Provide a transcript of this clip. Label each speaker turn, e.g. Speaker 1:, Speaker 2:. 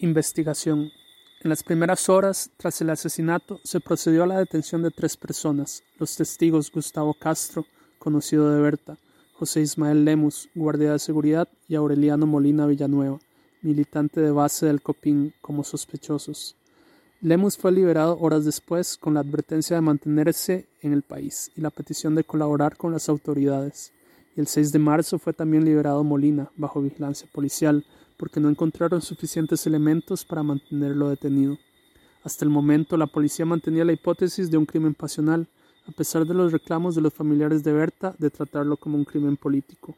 Speaker 1: Investigación. En las primeras horas tras el asesinato se procedió a la detención de tres personas, los testigos Gustavo Castro, conocido de Berta, José Ismael Lemus, guardia de seguridad, y Aureliano Molina Villanueva, militante de base del COPIN, como sospechosos. Lemus fue liberado horas después con la advertencia de mantenerse en el país y la petición de colaborar con las autoridades. Y el 6 de marzo fue también liberado Molina, bajo vigilancia policial, porque no encontraron suficientes elementos para mantenerlo detenido. Hasta el momento la policía mantenía la hipótesis de un crimen pasional, a pesar de los reclamos de los familiares de Berta de tratarlo como un crimen político.